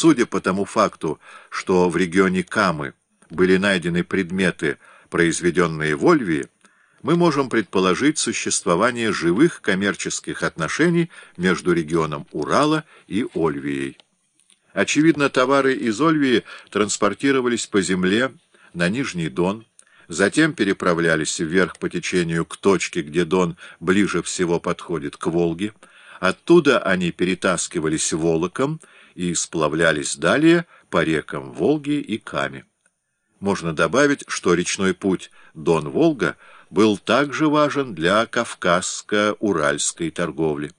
Судя по тому факту, что в регионе Камы были найдены предметы, произведенные в Ольвии, мы можем предположить существование живых коммерческих отношений между регионом Урала и Ольвией. Очевидно, товары из Ольвии транспортировались по земле на Нижний Дон, затем переправлялись вверх по течению к точке, где Дон ближе всего подходит к Волге, оттуда они перетаскивались волоком и сплавлялись далее по рекам Волги и Каме. Можно добавить, что речной путь Дон-Волга был также важен для кавказско-уральской торговли.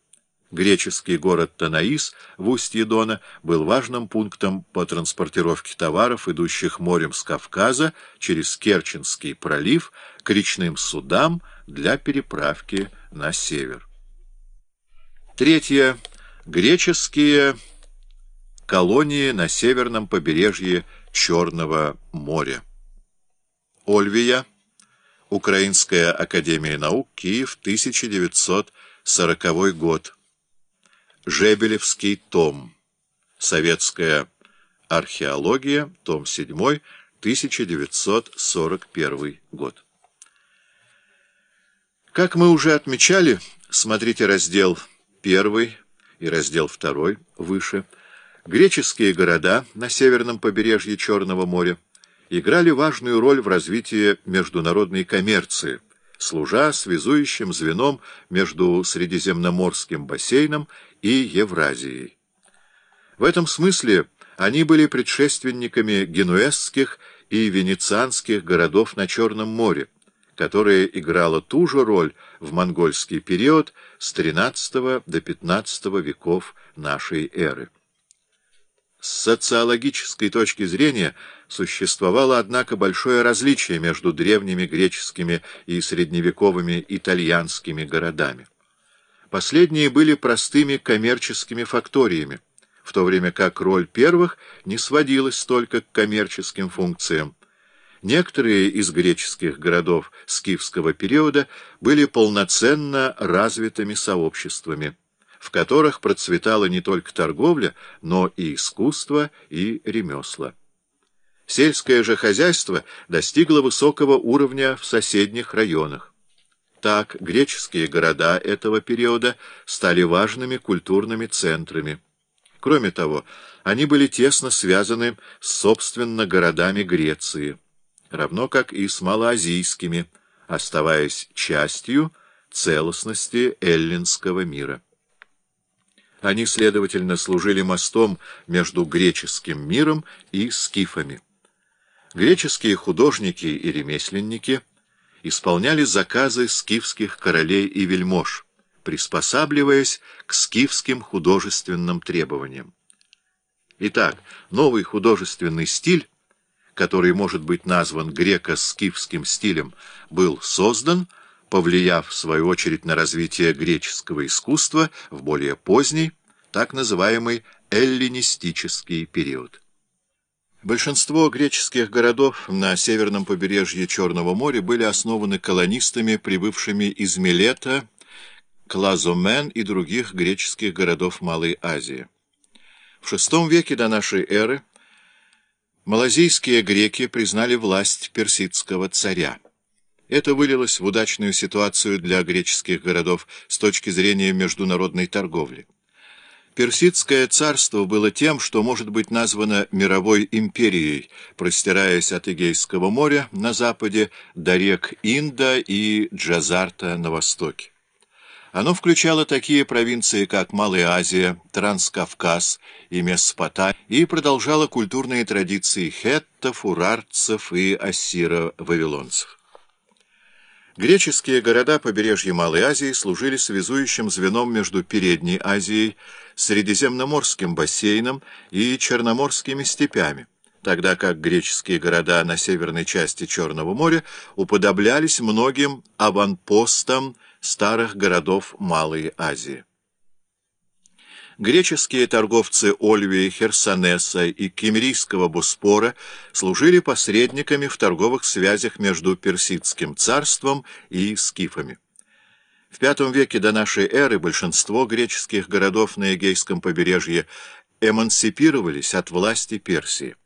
Греческий город Танаис в устье Дона был важным пунктом по транспортировке товаров, идущих морем с Кавказа через Керченский пролив к речным судам для переправки на север. Третье. Греческие колонии на северном побережье Черного моря. Ольвия. Украинская академия наук. Киев. 1940 год. Жебелевский том. Советская археология. Том 7. 1941 год. Как мы уже отмечали, смотрите раздел 1 и раздел 2 выше, греческие города на северном побережье Черного моря играли важную роль в развитии международной коммерции, служа связующим звеном между Средиземноморским бассейном и Евразией. В этом смысле они были предшественниками генуэзских и венецианских городов на Черном море, которая играла ту же роль в монгольский период с XIII до XV веков нашей эры. С социологической точки зрения существовало, однако, большое различие между древними греческими и средневековыми итальянскими городами. Последние были простыми коммерческими факториями, в то время как роль первых не сводилась только к коммерческим функциям. Некоторые из греческих городов скифского периода были полноценно развитыми сообществами в которых процветала не только торговля, но и искусство и ремесла. Сельское же хозяйство достигло высокого уровня в соседних районах. Так греческие города этого периода стали важными культурными центрами. Кроме того, они были тесно связаны с, собственно, городами Греции, равно как и с малоазийскими, оставаясь частью целостности эллинского мира. Они, следовательно, служили мостом между греческим миром и скифами. Греческие художники и ремесленники исполняли заказы скифских королей и вельмож, приспосабливаясь к скифским художественным требованиям. Итак, новый художественный стиль, который может быть назван греко-скифским стилем, был создан – повлияв, в свою очередь, на развитие греческого искусства в более поздний, так называемый эллинистический период. Большинство греческих городов на северном побережье Черного моря были основаны колонистами, прибывшими из Милета, Клазомен и других греческих городов Малой Азии. В VI веке до нашей эры малазийские греки признали власть персидского царя. Это вылилось в удачную ситуацию для греческих городов с точки зрения международной торговли. Персидское царство было тем, что может быть названо мировой империей, простираясь от Эгейского моря на западе до рек Инда и Джазарта на востоке. Оно включало такие провинции, как Малая Азия, Транскавказ и Месопотамия, и продолжало культурные традиции хеттов, урарцев и ассиро-вавилонцев. Греческие города побережья Малой Азии служили связующим звеном между Передней Азией, Средиземноморским бассейном и Черноморскими степями, тогда как греческие города на северной части Черного моря уподоблялись многим аванпостам старых городов Малой Азии. Греческие торговцы Ольвии, Херсонеса и Кемерийского Боспора служили посредниками в торговых связях между Персидским царством и скифами. В V веке до нашей эры большинство греческих городов на Эгейском побережье эмансипировались от власти Персии.